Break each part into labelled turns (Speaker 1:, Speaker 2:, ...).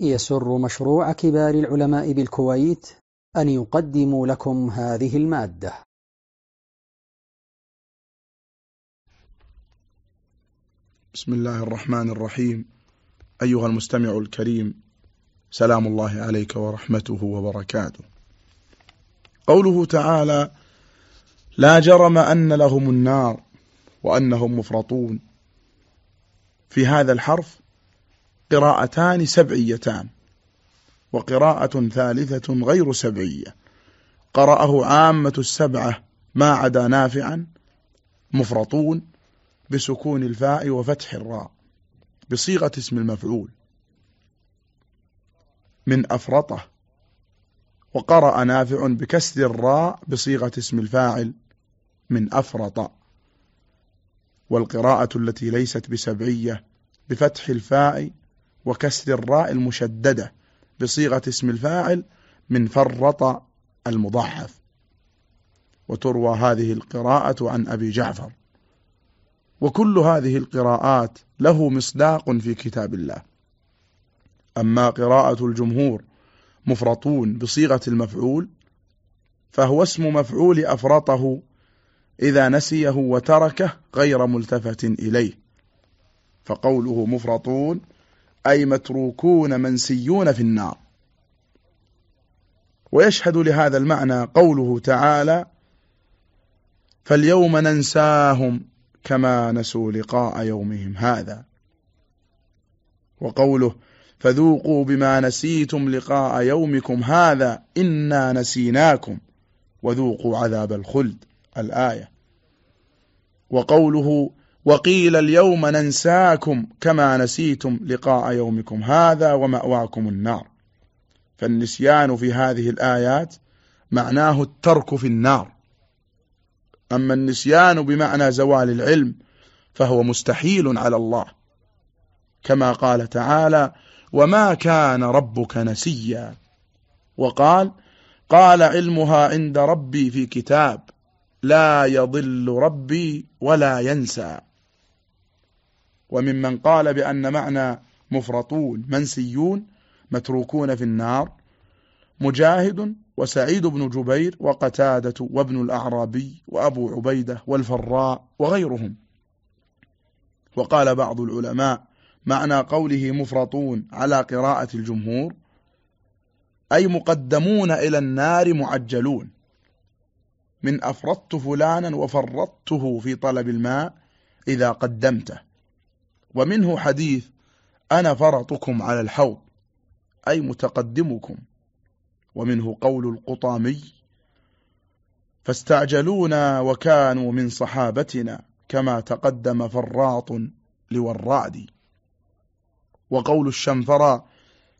Speaker 1: يسر مشروع كبار العلماء بالكويت أن يقدم لكم هذه المادة.
Speaker 2: بسم الله الرحمن الرحيم. أيها المستمع الكريم سلام الله عليك ورحمته وبركاته. قوله تعالى لا جرم أن لهم النار وأنهم مفرطون. في هذا الحرف قراءتان سبعيتان وقراءة ثالثة غير سبعية. قرأه عامة السبعة ما عدا نافعا مفرطون بسكون الفاء وفتح الراء بصيغة اسم المفعول. من أفرطه وقرأ نافع بكسر الراء بصيغة اسم الفاعل. من أفرط والقراءة التي ليست بسبعية بفتح الفاء وكسر الراء المشددة بصيغة اسم الفاعل من فرط المضاعف وتروى هذه القراءة عن أبي جعفر. وكل هذه القراءات له مصداق في كتاب الله. أما قراءة الجمهور مفرطون بصيغة المفعول فهو اسم مفعول أفرطه إذا نسيه وتركه غير ملتفت إليه. فقوله مفرطون أي متروكون منسيون في النار. ويشهد لهذا المعنى قوله تعالى فاليوم ننساهم كما نسوا لقاء يومهم هذا. وقوله فذوقوا بما نسيتم لقاء يومكم هذا إنا نسيناكم. وذوقوا عذاب الخلد الآية. وقوله وقيل اليوم ننساكم كما نسيتم لقاء يومكم هذا ومأواكم النار. فالنسيان في هذه الآيات معناه الترك في النار. أما النسيان بمعنى زوال العلم فهو مستحيل على الله. كما قال تعالى وما كان ربك نسيا وقال قال علمها عند ربي في كتاب لا يضل ربي ولا ينسى وممن قال بأن معنى مفرطون منسيون متروكون في النار مجاهد وسعيد بن جبير وقتادة وابن الأعرابي وأبو عبيدة والفراء وغيرهم. وقال بعض العلماء معنى قوله مفرطون على قراءة الجمهور أي مقدمون إلى النار معجلون. من أفرطت فلانا وفرطته في طلب الماء إذا قدمته. ومنه حديث أنا فرطكم على الحوض أي متقدمكم. ومنه قول القطامي فاستعجلونا وكانوا من صحابتنا كما تقدم فراط لورعدي وقول الشنفراء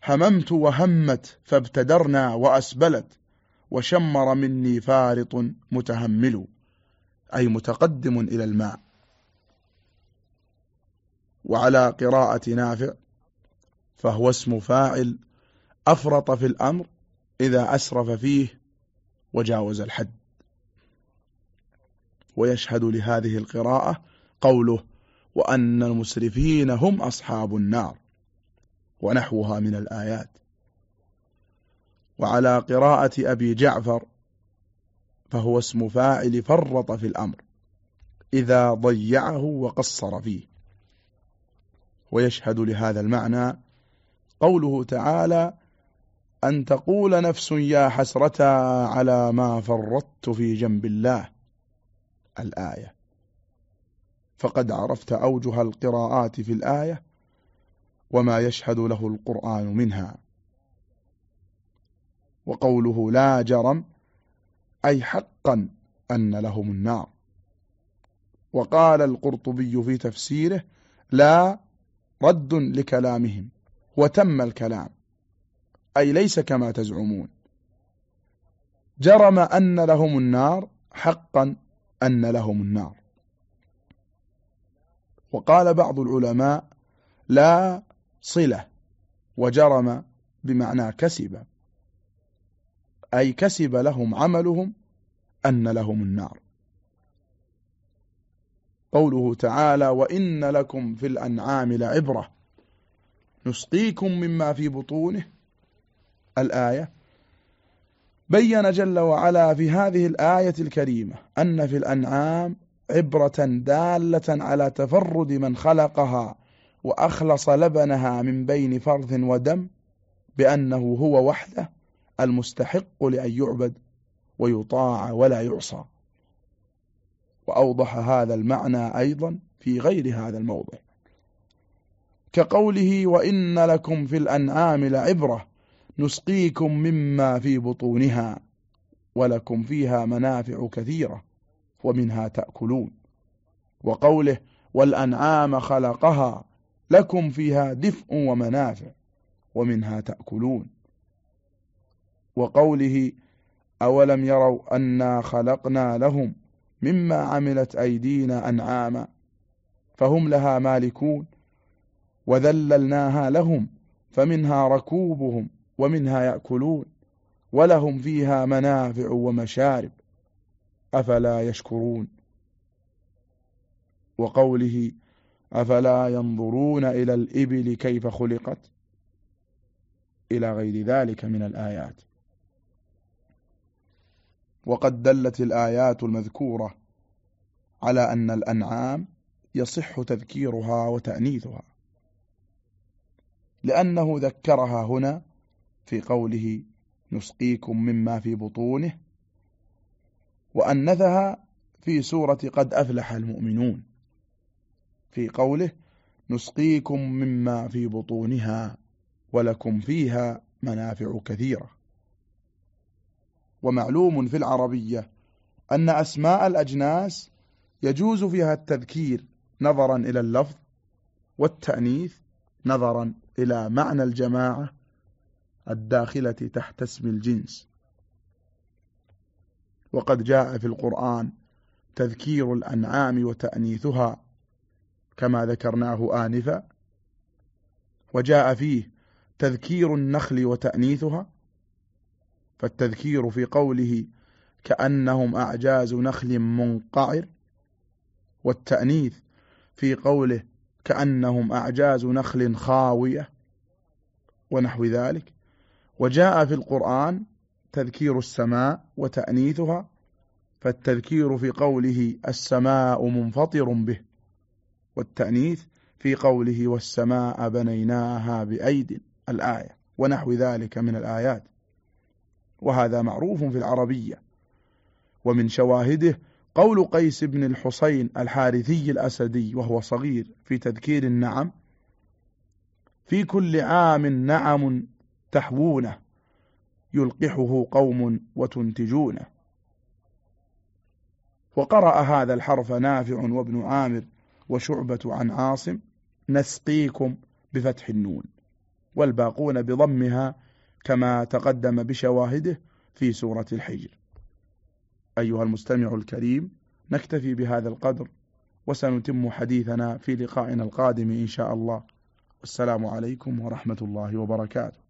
Speaker 2: هممت وهمت فابتدرنا وأسبلت وشمر مني فارط متهمل أي متقدم إلى الماء. وعلى قراءة نافع فهو اسم فاعل أفرط في الأمر إذا أسرف فيه وجاوز الحد. ويشهد لهذه القراءة قوله وأن المسرفين هم أصحاب النار ونحوها من الآيات. وعلى قراءة أبي جعفر فهو اسم فاعل فرط في الأمر إذا ضيعه وقصر فيه. ويشهد لهذا المعنى قوله تعالى أن تقول نفس يا حسرة على ما فرطت في جنب الله. الآية. فقد عرفت أوجه القراءات في الآية وما يشهد له القرآن منها. وقوله لا جرم أي حقا أن لهم النار. وقال القرطبي في تفسيره لا رد لكلامهم وتم الكلام. أي ليس كما تزعمون. جرم أن لهم النار حقا أن لهم النار. وقال بعض العلماء لا صلة وجرم بمعنى كسب. أي كسب لهم عملهم أن لهم النار. قوله تعالى وإن لكم في الأنعام لعبرة. نسقيكم مما في بطونه. الآية. بين جل وعلا في هذه الآية الكريمة أن في الأنعام عبرة دالة على تفرد من خلقها وأخلص لبنها من بين فرث ودم بأنه هو وحده المستحق لأن يعبد ويطاع ولا يعصى. وأوضح هذا المعنى أيضا في غير هذا الموضع. كقوله وإن لكم في الأنعام لعبرة نسقيكم مما في بطونها ولكم فيها منافع كثيرة ومنها تأكلون. وقوله والأنعام خلقها لكم فيها دفء ومنافع ومنها تأكلون. وقوله أولم يروا أنا خلقنا لهم مما عملت أيدينا أنعاما فهم لها مالكون وذللناها لهم فمنها ركوبهم ومنها يأكلون ولهم فيها منافع ومشارب أفلا يشكرون؟ وقوله أفلا ينظرون إلى الإبل كيف خلقت؟ إلى غير ذلك من الآيات. وقد دلت الآيات المذكورة على أن الأنعام يصح تذكيرها وتأنيثها لأنه ذكرها هنا في قوله نسقيكم مما في بطونه وأنثها في سورة قد أفلح المؤمنون في قوله نسقيكم مما في بطونها ولكم فيها منافع كثيرة. ومعلوم في العربية أن أسماء الأجناس يجوز فيها التذكير نظرا إلى اللفظ والتأنيث نظرا إلى معنى الجماعة الداخلة تحت اسم الجنس. وقد جاء في القرآن تذكير الأنعام وتأنيثها كما ذكرناه آنفا وجاء فيه تذكير النخل وتأنيثها فالتذكير في قوله كأنهم أعجاز نخل منقعر والتأنيث في قوله كأنهم أعجاز نخل خاوية ونحو ذلك. وجاء في القرآن تذكير السماء وتأنيثها فالتذكير في قوله السماء منفطر به والتأنيث في قوله والسماء بنيناها بأيد الآية ونحو ذلك من الآيات. وهذا معروف في العربية. ومن شواهده قول قيس بن الحسين الحارثي الأسدي وهو صغير في تذكير النعم في كل عام نعم تحوونه يلقحه قوم وتنتجونه. وقرأ هذا الحرف نافع وابن عامر وشعبة عن عاصم نسقيكم بفتح النون والباقون بضمها كما تقدم بشواهده في سورة الحجر. أيها المستمع الكريم نكتفي بهذا القدر وسنتم حديثنا في لقائنا القادم إن شاء الله. والسلام عليكم ورحمة الله وبركاته.